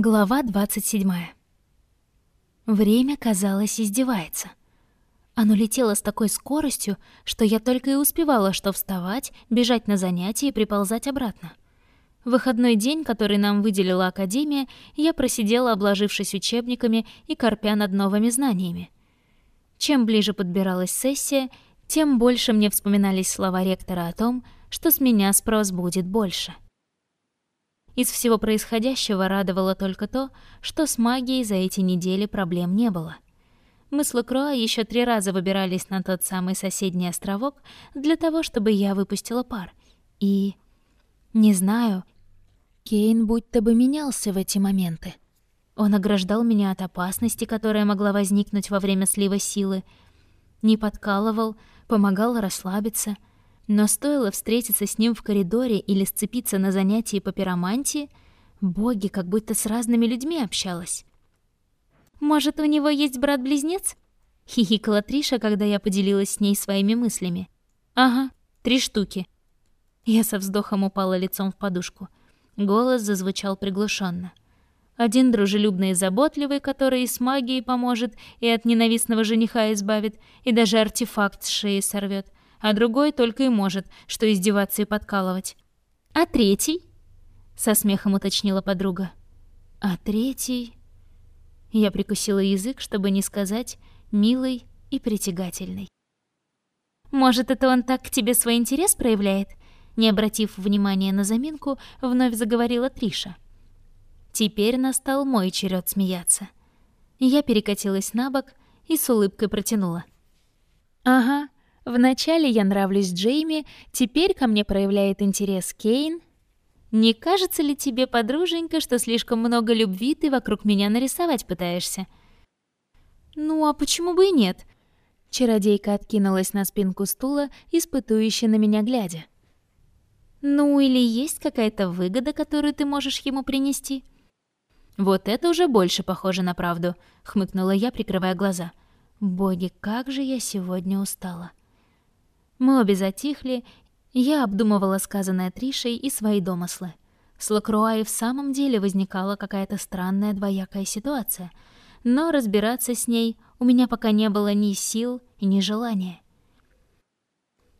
Глава 27. Время, казалось, издевается. Оно летело с такой скоростью, что я только и успевала что вставать, бежать на занятия и приползать обратно. Выходной день, который нам выделила Академия, я просидела, обложившись учебниками и корпя над новыми знаниями. Чем ближе подбиралась сессия, тем больше мне вспоминались слова ректора о том, что с меня спрос будет больше — из всего происходящего радовало только то, что с магией за эти недели проблем не было. Мы с Лакруа еще три раза выбирались на тот самый соседний островок для того, чтобы я выпустила пар. И... Не знаю, Кейн будто бы менялся в эти моменты. Он ограждал меня от опасности, которая могла возникнуть во время слива силы, не подкалывал, помогал расслабиться — но стоило встретиться с ним в коридоре или сцепиться на занятии по пиромантии, боги как будто с разными людьми общалась. «Может, у него есть брат-близнец?» — хихикала Триша, когда я поделилась с ней своими мыслями. «Ага, три штуки». Я со вздохом упала лицом в подушку. Голос зазвучал приглушенно. Один дружелюбный и заботливый, который и с магией поможет, и от ненавистного жениха избавит, и даже артефакт с шеи сорвет а другой только и может, что издеваться и подкалывать. «А третий?» — со смехом уточнила подруга. «А третий...» Я прикусила язык, чтобы не сказать «милый» и «притягательный». «Может, это он так к тебе свой интерес проявляет?» Не обратив внимания на заминку, вновь заговорила Триша. Теперь настал мой черед смеяться. Я перекатилась на бок и с улыбкой протянула. «Ага, Вначале я нравлюсь Джейми, теперь ко мне проявляет интерес Кейн. Не кажется ли тебе, подруженька, что слишком много любви ты вокруг меня нарисовать пытаешься? Ну, а почему бы и нет? Чародейка откинулась на спинку стула, испытующе на меня глядя. Ну, или есть какая-то выгода, которую ты можешь ему принести? Вот это уже больше похоже на правду, хмыкнула я, прикрывая глаза. Боги, как же я сегодня устала. Мы обе затихли, я обдумывала сказанное Тришей и свои домыслы. С Лакруа и в самом деле возникала какая-то странная двоякая ситуация, но разбираться с ней у меня пока не было ни сил ни желания.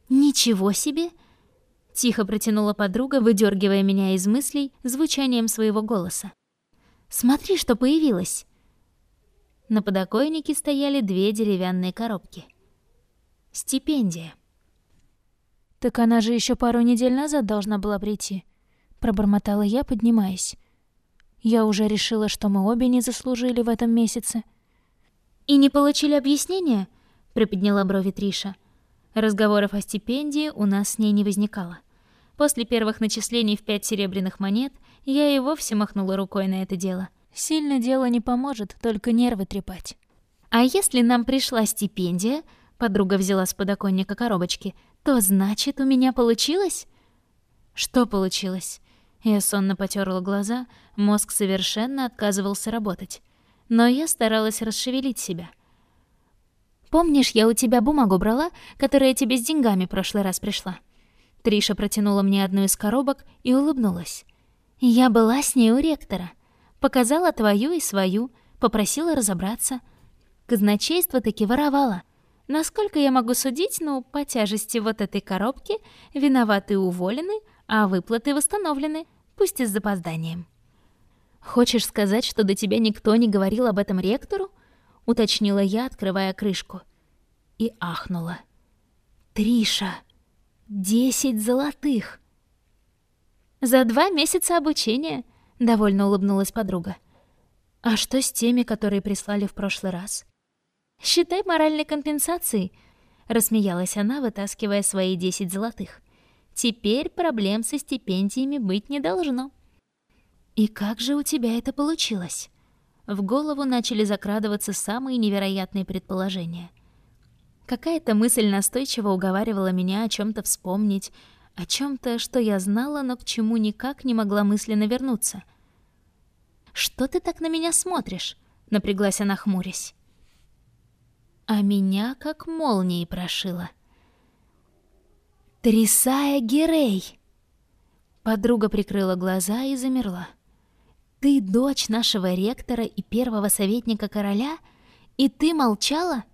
«Ничего себе!» — тихо протянула подруга, выдергивая меня из мыслей звучанием своего голоса. «Смотри, что появилось!» На подоконнике стояли две деревянные коробки. Стипендия. «Так она же еще пару недель назад должна была прийти», — пробормотала я, поднимаясь. «Я уже решила, что мы обе не заслужили в этом месяце». «И не получили объяснения?» — приподняла брови Триша. Разговоров о стипендии у нас с ней не возникало. После первых начислений в пять серебряных монет я и вовсе махнула рукой на это дело. Сильно дело не поможет, только нервы трепать. «А если нам пришла стипендия?» Подруга взяла с подоконника коробочки — то значит, у меня получилось? Что получилось? Я сонно потерла глаза, мозг совершенно отказывался работать. Но я старалась расшевелить себя. «Помнишь, я у тебя бумагу брала, которая тебе с деньгами прошлый раз пришла?» Триша протянула мне одну из коробок и улыбнулась. «Я была с ней у ректора. Показала твою и свою, попросила разобраться. Казначейство таки воровала. Насколько я могу судить, ну, по тяжести вот этой коробки, виноваты уволены, а выплаты восстановлены, пусть и с запозданием. «Хочешь сказать, что до тебя никто не говорил об этом ректору?» — уточнила я, открывая крышку. И ахнула. «Триша! Десять золотых!» «За два месяца обучения!» — довольно улыбнулась подруга. «А что с теми, которые прислали в прошлый раз?» Считай моральной компенсацией, рассмеялась она, вытаскивая свои десять золотых. Теперь проблем со стипендиями быть не должно. И как же у тебя это получилось? В голову начали закрадываться самые невероятные предположения. Какая-то мысль настойчиво уговаривала меня о чем то вспомнить, о чем то что я знала, но к чему никак не могла мысленно вернуться. «Что ты так на меня смотришь?» — напряглась она, хмурясь а меня как молнией прошило. «Трисая Герей!» Подруга прикрыла глаза и замерла. Ты дочь нашего ректора и первого советника короля? И ты молчала?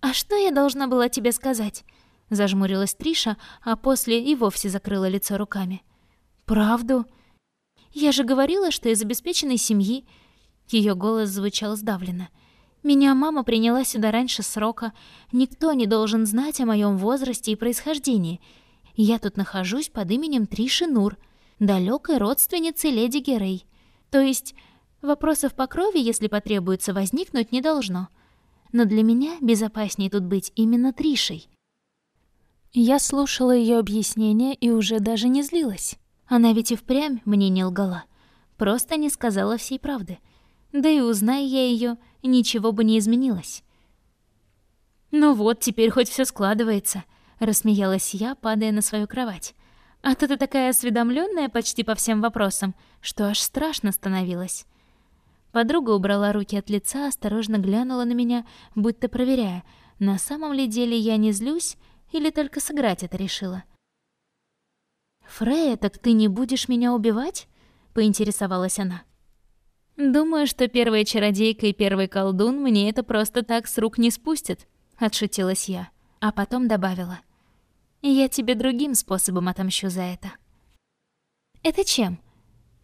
А что я должна была тебе сказать? Зажмурилась Триша, а после и вовсе закрыла лицо руками. Правду? Я же говорила, что из обеспеченной семьи. Ее голос звучал сдавленно. Меня мама приняла сюда раньше срока. Никто не должен знать о моем возрасте и происхождении. Я тут нахожусь под именем Триши Нур, далекой родственницы леди Герей. То есть вопросов по крови, если потребуется, возникнуть не должно. Но для меня безопаснее тут быть именно Тришей. Я слушала ее объяснение и уже даже не злилась. Она ведь и впрямь мне не лгала. Просто не сказала всей правды. Да и узнай я ее, ничего бы не изменилось. «Ну вот, теперь хоть все складывается», — рассмеялась я, падая на свою кровать. «А то ты такая осведомленная почти по всем вопросам, что аж страшно становилось». Подруга убрала руки от лица, осторожно глянула на меня, будто проверяя, на самом ли деле я не злюсь или только сыграть это решила. «Фрея, так ты не будешь меня убивать?» — поинтересовалась она. «Думаю, что первая чародейка и первый колдун мне это просто так с рук не спустят», — отшутилась я, а потом добавила. «Я тебе другим способом отомщу за это». «Это чем?»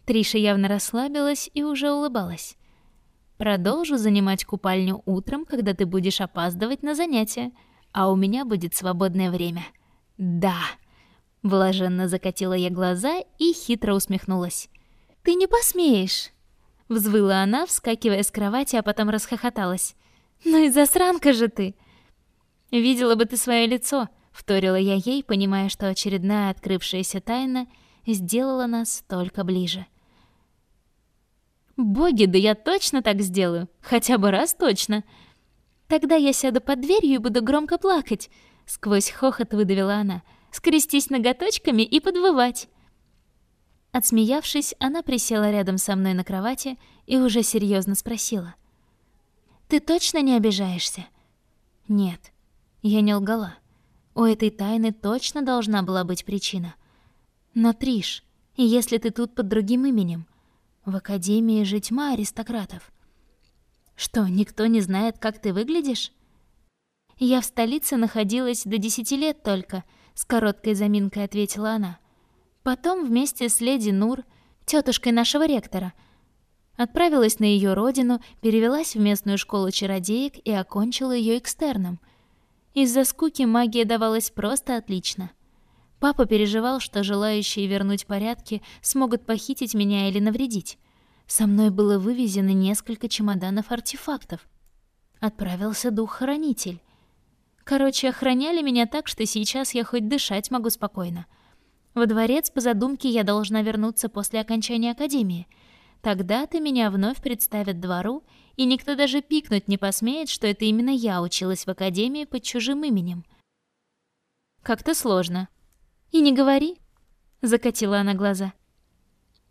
Триша явно расслабилась и уже улыбалась. «Продолжу занимать купальню утром, когда ты будешь опаздывать на занятия, а у меня будет свободное время». «Да!» Блаженно закатила я глаза и хитро усмехнулась. «Ты не посмеешь!» Взвыла она, вскакивая с кровати, а потом расхохоталась. «Ну и засранка же ты!» «Видела бы ты свое лицо!» — вторила я ей, понимая, что очередная открывшаяся тайна сделала нас только ближе. «Боги, да я точно так сделаю! Хотя бы раз точно!» «Тогда я сяду под дверью и буду громко плакать!» — сквозь хохот выдавила она. «Скрестись ноготочками и подвывать!» Отсмеявшись, она присела рядом со мной на кровати и уже серьезно спросила. «Ты точно не обижаешься?» «Нет, я не лгала. У этой тайны точно должна была быть причина. Но, Триш, если ты тут под другим именем, в Академии же тьма аристократов. Что, никто не знает, как ты выглядишь?» «Я в столице находилась до десяти лет только», — с короткой заминкой ответила она. Потом вместе с леди Нур, тетушкой нашего ректора, отправилась на ее родину, перевелась в местную школу чародеек и окончила ее экстерном. Из-за скуки магия давалась просто отлично. Папа переживал, что желающие вернуть порядки смогут похитить меня или навредить. Со мной было вывезено несколько чемоданов артефактов. Отправился дух-хранитель. Короче, охраняли меня так, что сейчас я хоть дышать могу спокойно. Во дворец по задумке я должна вернуться после окончания академии. Тогда-то меня вновь представят двору, и никто даже пикнуть не посмеет, что это именно я училась в академии под чужим именем. Как-то сложно. И не говори, закатила она глаза.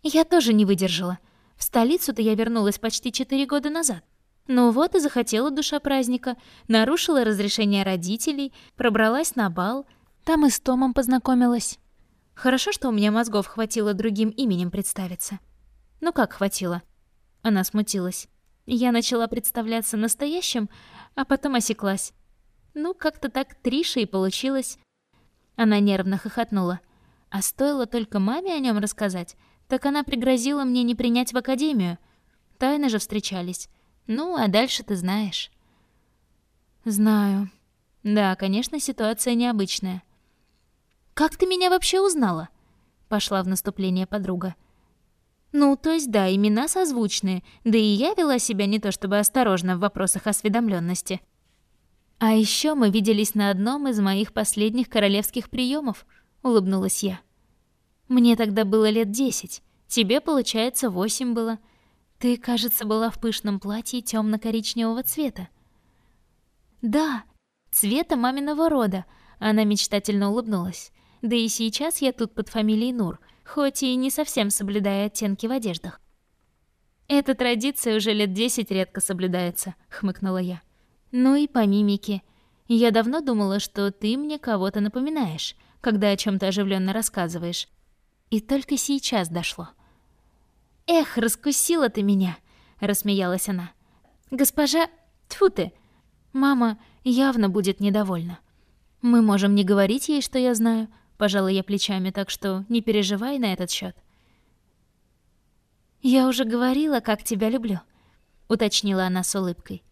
Я тоже не выдержала. В столицу-то я вернулась почти четыре года назад. Ну вот и захотела душа праздника, нарушила разрешение родителей, пробралась на бал, там и с Томом познакомилась. Хорошо, что у меня мозгов хватило другим именем представиться. Ну как хватило? Она смутилась. Я начала представляться настоящим, а потом осеклась. Ну, как-то так Триша и получилось. Она нервно хохотнула. А стоило только маме о нем рассказать, так она пригрозила мне не принять в академию. Тайно же встречались. Ну, а дальше ты знаешь. Знаю. Да, конечно, ситуация необычная. «Как ты меня вообще узнала?» Пошла в наступление подруга. «Ну, то есть да, имена созвучные, да и я вела себя не то чтобы осторожно в вопросах осведомленности. А еще мы виделись на одном из моих последних королевских приемов, улыбнулась я. Мне тогда было лет десять, тебе, получается, восемь было. Ты, кажется, была в пышном платье темно коричневого цвета. Да, цвета маминого рода, она мечтательно улыбнулась. Да и сейчас я тут под фамилией Нур, хоть и не совсем соблюдая оттенки в одеждах. «Эта традиция уже лет десять редко соблюдается», — хмыкнула я. «Ну и по мимике. Я давно думала, что ты мне кого-то напоминаешь, когда о чем то оживленно рассказываешь. И только сейчас дошло». «Эх, раскусила ты меня!» — рассмеялась она. «Госпожа... Тьфу ты! Мама явно будет недовольна. Мы можем не говорить ей, что я знаю, пожалуй, я плечами, так что не переживай на этот счет. «Я уже говорила, как тебя люблю», — уточнила она с улыбкой.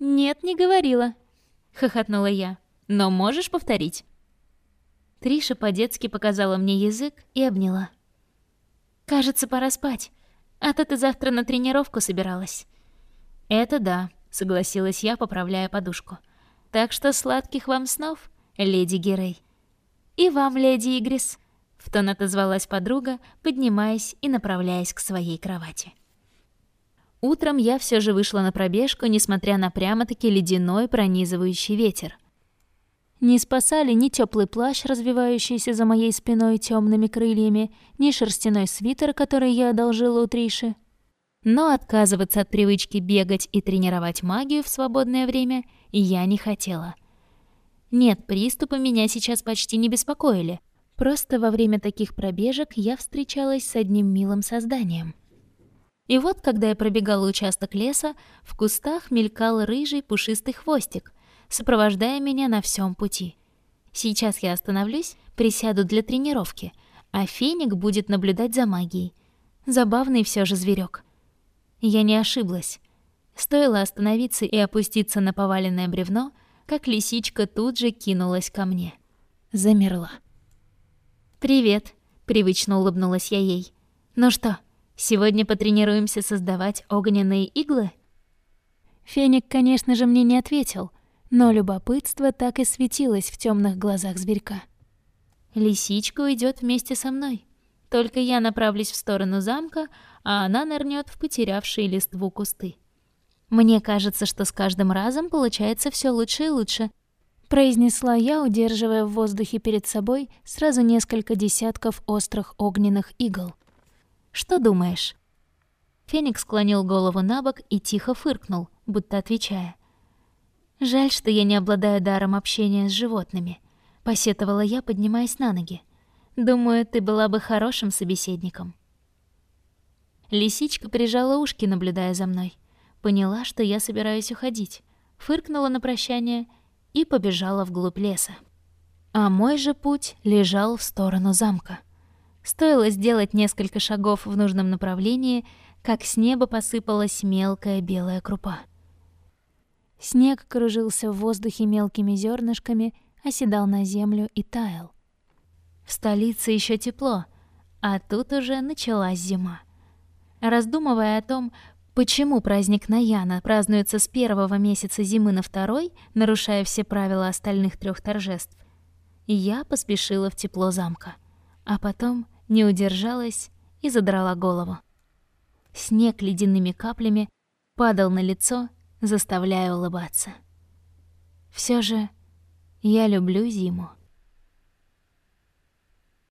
«Нет, не говорила», — хохотнула я. «Но можешь повторить?» Триша по-детски показала мне язык и обняла. «Кажется, пора спать. А то ты завтра на тренировку собиралась». «Это да», — согласилась я, поправляя подушку. «Так что сладких вам снов, леди Герей». «И вам, леди Игрис», — в тон отозвалась подруга, поднимаясь и направляясь к своей кровати. Утром я все же вышла на пробежку, несмотря на прямо-таки ледяной пронизывающий ветер. Не спасали ни теплый плащ, развивающийся за моей спиной темными крыльями, ни шерстяной свитер, который я одолжила у Триши. Но отказываться от привычки бегать и тренировать магию в свободное время я не хотела. Нет, приступы меня сейчас почти не беспокоили. Просто во время таких пробежек я встречалась с одним милым созданием. И вот, когда я пробегала участок леса, в кустах мелькал рыжий пушистый хвостик, сопровождая меня на всем пути. Сейчас я остановлюсь, присяду для тренировки, а феник будет наблюдать за магией. Забавный все же зверек. Я не ошиблась. Стоило остановиться и опуститься на поваленное бревно, как лисичка тут же кинулась ко мне. Замерла. «Привет», — привычно улыбнулась я ей. «Ну что, сегодня потренируемся создавать огненные иглы?» Феник, конечно же, мне не ответил, но любопытство так и светилось в темных глазах зверька. Лисичка уйдет вместе со мной. Только я направлюсь в сторону замка, а она нырнет в потерявшие листву кусты. Мне кажется, что с каждым разом получается все лучше и лучше, произнесла я, удерживая в воздухе перед собой сразу несколько десятков острых огненных игл. Что думаешь? Феникс склонил голову на бок и тихо фыркнул, будто отвечая: Жаль, что я не обладаю даром общения с животными, посетовала я, поднимаясь на ноги. Думаю, ты была бы хорошим собеседником. Лисичка прижала ушки, наблюдая за мной. Поняла, что я собираюсь уходить, фыркнула на прощание и побежала вглубь леса. А мой же путь лежал в сторону замка. Стоило сделать несколько шагов в нужном направлении, как с неба посыпалась мелкая белая крупа. Снег кружился в воздухе мелкими зернышками, оседал на землю и таял. В столице еще тепло, а тут уже началась зима. Раздумывая о том, почему праздник Наяна празднуется с первого месяца зимы на второй, нарушая все правила остальных трех торжеств, я поспешила в тепло замка, а потом не удержалась и задрала голову. Снег ледяными каплями падал на лицо заставляя улыбаться. Все же я люблю зиму.